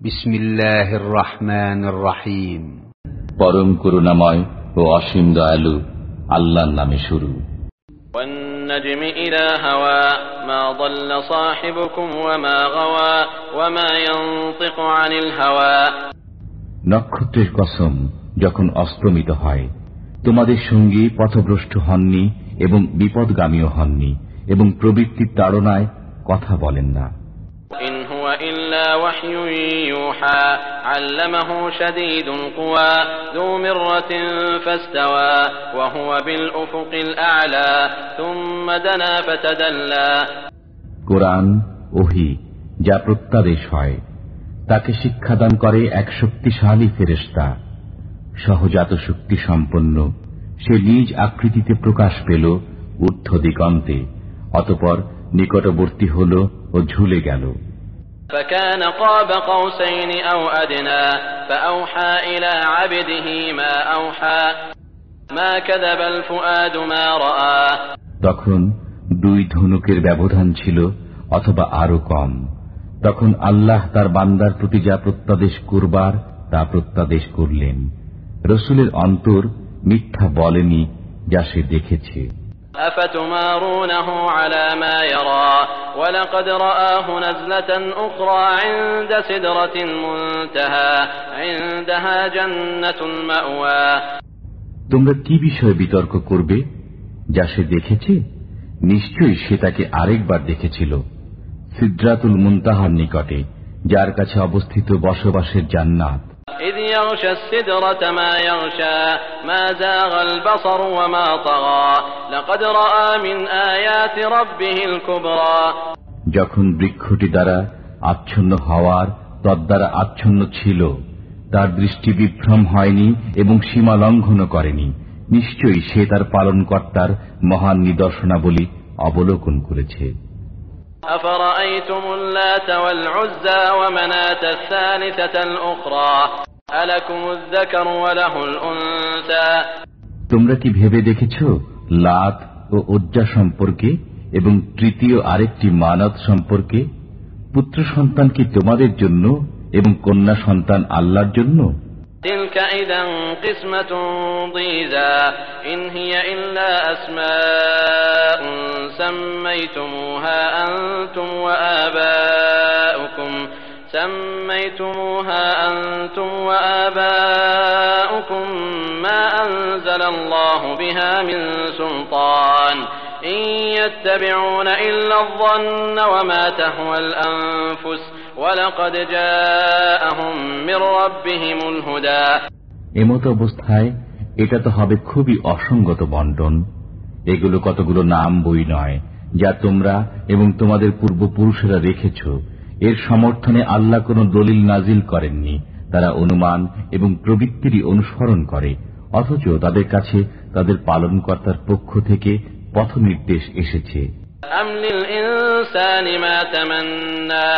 বিসমিল্লাহির রহমানির রহিম পরম করুণাময় ও অসীম দয়ালু আল্লাহর নামে শুরু والنجم إذا هوى ما ضل صاحبكم وما غوى وما ينطق عن الهوى নক্ষত্রের কসম যখন অস্তমিত হয় তোমাদের সঙ্গী পথভ্রষ্ট হননি এবং বিপদগামীও হননি এবং প্রবৃত্তির তাড়নায় কথা বলেন না إن هو إلا وحي يوحى علمه شديد القوى ذو مرة فاستوى وهو بالأفق الأعلى ثم دنا فتدلى কোরআন ওহি যা প্রত্যাদেশ হয় তাকে শিক্ষাদান করে এক শক্তিশালী ফেরেস্তা সহজাত শক্তি সম্পন্ন সে নিজ আকৃতিতে প্রকাশ পেল ঊর্ধ্ব দিগন্তে অতপর নিকটবর্তী হল ও ঝুলে গেল فكان قاب قوسين أو أدنى فأوحى إلى عبده ما أوحى ما كذب الفؤاد ما رأى তখন দুই ধনুকের ব্যবধান ছিল অথবা আরো কম তখন আল্লাহ তার বান্দার প্রতি যা প্রত্যাদেশ করবার তা প্রত্যাদেশ করলেন রসুলের অন্তর মিথ্যা বলেনি যা সে দেখেছে أفتمارونه على ما يرى ولقد رآه نزلة أخرى عند سدرة المنتهى عندها جنة المأوى তোমরা কি বিষয়ে বিতর্ক করবে যা সে দেখেছে নিশ্চয়ই সে তাকে আরেকবার দেখেছিল সিদ্রাতুল মুনতাহার নিকটে যার কাছে অবস্থিত বসবাসের জান্নাত إذ يغشى السدرة ما يغشى ما زاغ البصر وما طغى لقد رأى من آيات ربه الكبرى যখন বৃক্ষটি দ্বারা আচ্ছন্ন হওয়ার তদ্বারা আচ্ছন্ন ছিল তার দৃষ্টি বিভ্রম হয়নি এবং সীমা লঙ্ঘনও করেনি নিশ্চয়ই সে তার পালনকর্তার মহান নিদর্শনাবলী অবলোকন করেছে أفرأيتم اللات والعزى ومناة الثالثة الأخرى তোমরা কি ভেবে দেখেছ? লাত ও উজ্জা সম্পর্কে এবং তৃতীয় আরেকটি মানত সম্পর্কে? পুত্র সন্তান কি তোমাদের জন্য এবং কন্যা সন্তান আল্লাহর জন্য? সম্মাইতুমুহা আনতুম ওয়া إن هي إلا أسماء سميتموها أنتم وآباؤكم سميتموها أنتم وآباؤكم ما أنزل الله بها من سلطان إن يتبعون إلا الظن وما تهوى الأنفس ولقد جاءهم من ربهم الهدى এমত অবস্থায় এটা তো হবে খুবই অসঙ্গত বন্টন এগুলো কতগুলো নাম বই নয় যা তোমরা এবং তোমাদের পূর্বপুরুষেরা রেখেছ এর সমর্থনে আল্লাহ কোনো দলিল নাজিল করেননি তারা অনুমান এবং প্রবৃত্তিরই অনুসরণ করে অথচ তাদের কাছে তাদের পালনকর্তার পক্ষ থেকে পথ নির্দেশ এসেছে أم للإنسان ما تمنى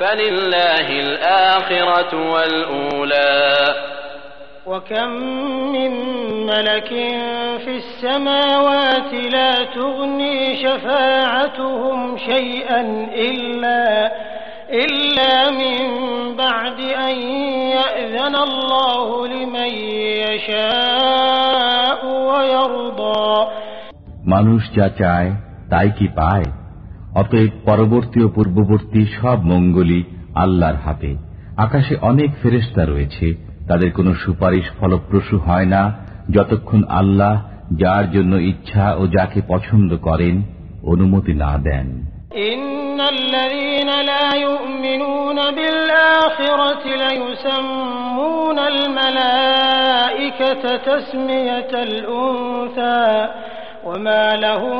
فلله الآخرة والأولى وكم من ملك في السماوات لا تغني شفاعتهم شيئا إلا إلا من بعد أن يأذن الله لمن يشاء ويرضى মানুষ যা চায় তাই কি পায় অতএব পরবর্তী ও পূর্ববর্তী সব মঙ্গলই আল্লাহর হাতে আকাশে অনেক ফেরেস্তা রয়েছে তাদের কোনো সুপারিশ ফলপ্রসূ হয় না যতক্ষণ আল্লাহ যার জন্য ইচ্ছা ও যাকে পছন্দ করেন অনুমতি না দেন إن الذين لا يؤمنون بالآخرة ليسمون الملائكة تسمية الأنثى وما لهم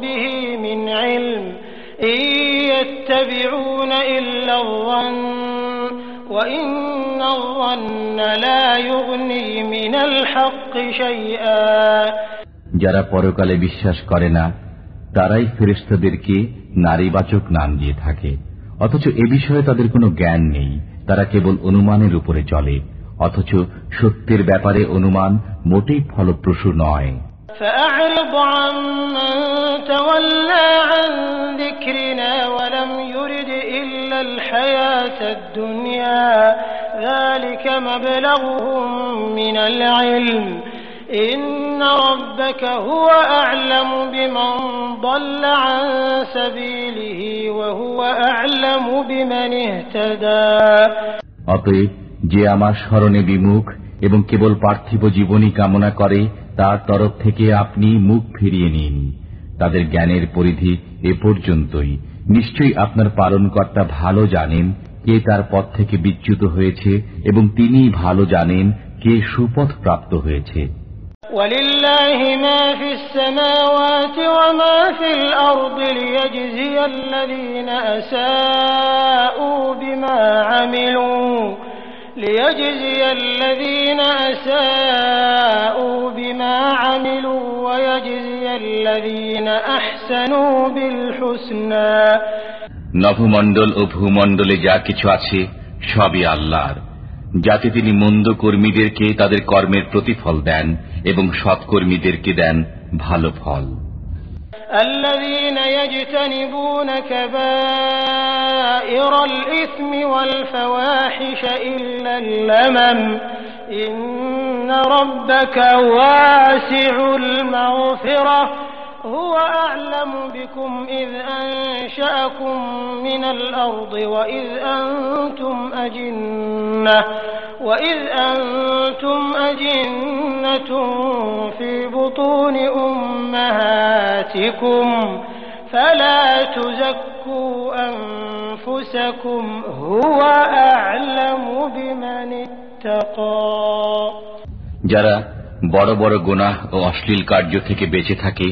به من علم إن يتبعون إلا الظن وإن الظن لا يغني من الحق شيئا যারা পরকালে বিশ্বাস করে না তারাই ফেরেস্তাদেরকে নারীবাচক নাম দিয়ে থাকে অথচ এ বিষয়ে তাদের কোনো জ্ঞান নেই তারা কেবল অনুমানের উপরে চলে অথচ সত্যের ব্যাপারে অনুমান মোটেই ফলপ্রসূ নয় فأعرض عمن تولى عن ذكرنا ولم يرد إلا الحياة الدنيا مبلغهم من العلم إن ربك هو أعلم بمن ضل عن سبيله وهو أعلم بمن اهتدى অতএব যে আমার স্মরণে বিমুখ এবং কেবল পার্থিব জীবনই কামনা করে তার তরফ থেকে আপনি মুখ ফিরিয়ে নিন তাদের জ্ঞানের পরিধি এ পর্যন্তই নিশ্চয়ই আপনার পালনকর্তা ভালো জানেন কে তার পথ থেকে বিচ্যুত হয়েছে এবং তিনি ভালো জানেন কে সুপথ প্রাপ্ত হয়েছে ولله ما في السماوات وما في الأرض ليجزي الذين أساءوا بما عملوا ليجزي الذين أساءوا بما عملوا ويجزي الذين أحسنوا بالحسنى. نفو مندل أبهو مندل جاكي چواتشي شابي الله যাতে তিনি মন্দ কর্মীদেরকে তাদের কর্মের প্রতিফল দেন এবং সৎকর্মীদেরকে দেন ভালো ফল الذين يجتنبون كبائر الإثم والفواحش إلا اللمم إن ربك واسع المغفرة هو أعلم بكم إذ أنشأكم من الأرض وإذ أنتم أجنة وإذ أنتم أجنة في بطون أمهاتكم فلا تزكوا أنفسكم هو أعلم بمن اتقى যারা বড় বড় গোনাহ ও অশ্লীল কার্য থেকে বেঁচে থাকে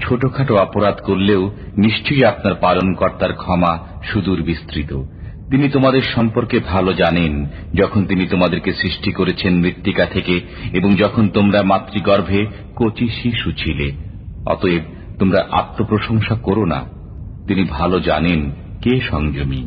ছোটখাটো অপরাধ করলেও নিশ্চয়ই আপনার পালনকর্তার ক্ষমা সুদূর বিস্তৃত তিনি তোমাদের সম্পর্কে ভালো জানেন, যখন তিনি তোমাদেরকে সৃষ্টি করেছেন মৃত্তিকা থেকে, এবং যখন তোমরা মাতৃগর্ভে কচি শিশু ছিলে। অতএব তোমরা আত্মপ্রশংসা করো না। তিনি ভালো জানেন কে সংযমী।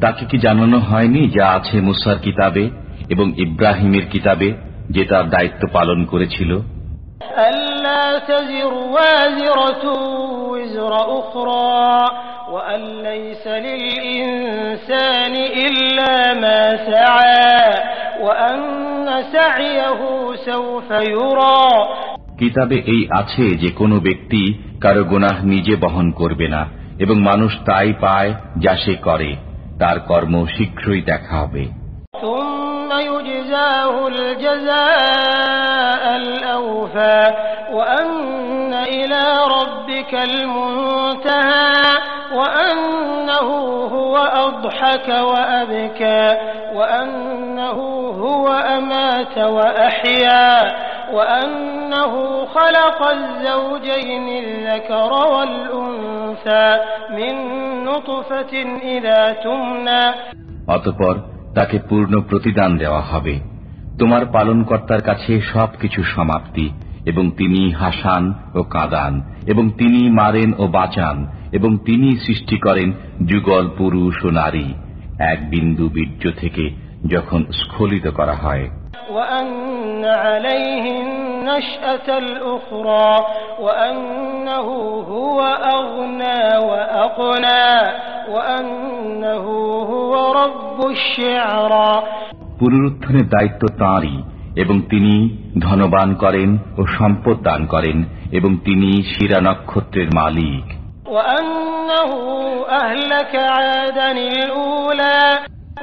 তাকে কি জানানো হয়নি যা আছে মুসার কিতাবে এবং ইব্রাহিমের কিতাবে যে তার দায়িত্ব পালন করেছিল? কিতাবে এই আছে যে কোনো ব্যক্তি কারও গুণাহ নিজে বহন করবে না এবং মানুষ তাই পায় যা সে করে। তার কর্ম শীঘ্রই দেখা হবে ثم يجزاه الجزاء الأوفى وأن إلى ربك المنتهى وأنه هو أضحك وأبكى وأنه هو أمات وأحيا وأنه خلق الزوجين الذكر والأنثى من نطفة إذا تمنى অতপর তাকে পূর্ণ প্রতিদান দেওয়া হবে তোমার পালনকর্তার কাছে সবকিছু সমাপ্তি এবং তিনি হাসান ও কাঁদান এবং তিনি মারেন ও বাঁচান এবং তিনি সৃষ্টি করেন যুগল পুরুষ ও নারী এক বিন্দু বীর্য থেকে যখন স্খলিত করা হয় وأن عليه النشأة الأخرى وأنه هو أغنى وأقنى وأنه هو رب الشعرى পুনরুত্থানের দায়িত্ব তাঁরই এবং তিনি ধনবান করেন ও সম্পদ দান করেন এবং তিনি শিরা নক্ষত্রের মালিক وأنه أهلك عادا الأولى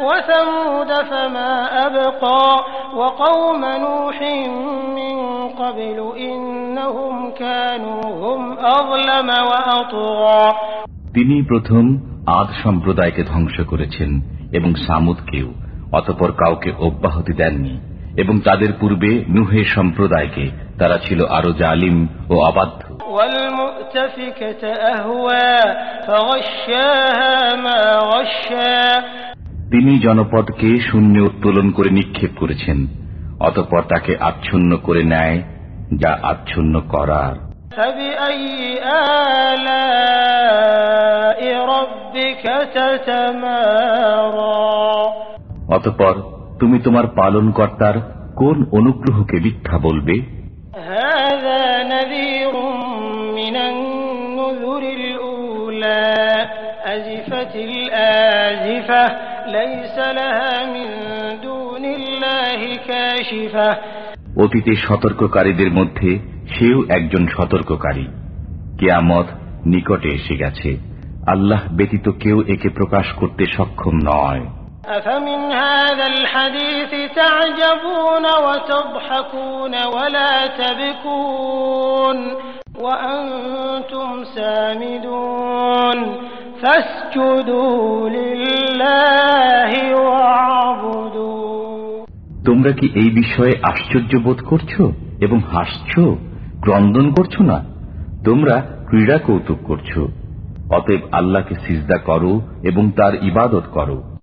وثمود فما أبقى তিনি প্রথম আদ সম্প্রদায়কে ধ্বংস করেছেন এবং সামুদকেও অতপর কাউকে অব্যাহতি দেননি এবং তাদের পূর্বে নুহে সম্প্রদায়কে তারা ছিল আরও জালিম ও অবাধ্য। والمؤتفكة أهوى فغشاها ما غشا. তিনি জনপদকে শূন্য উত্তোলন করে নিক্ষেপ করেছেন অতপর তাকে আচ্ছন্ন করে নেয় যা আচ্ছন্ন করার। অতপর তুমি তোমার পালনকর্তার কোন অনুগ্রহকে মিথ্যা বলবে? আজিফাতিল আজিফা অতীতে সতর্ককারীদের মধ্যে সেও একজন সতর্ককারী। কেয়ামত নিকটে এসে গেছে। আল্লাহ ব্যতীত কেউ একে প্রকাশ করতে সক্ষম নয়। ফাসজুদু তোমরা কি এই বিষয়ে আশ্চর্য বোধ করছ এবং হাসছ, ক্রন্দন করছ না? তোমরা ক্রীড়া কৌতুক করছ। অতএব আল্লাহকে সিজদা করো এবং তার ইবাদত করো।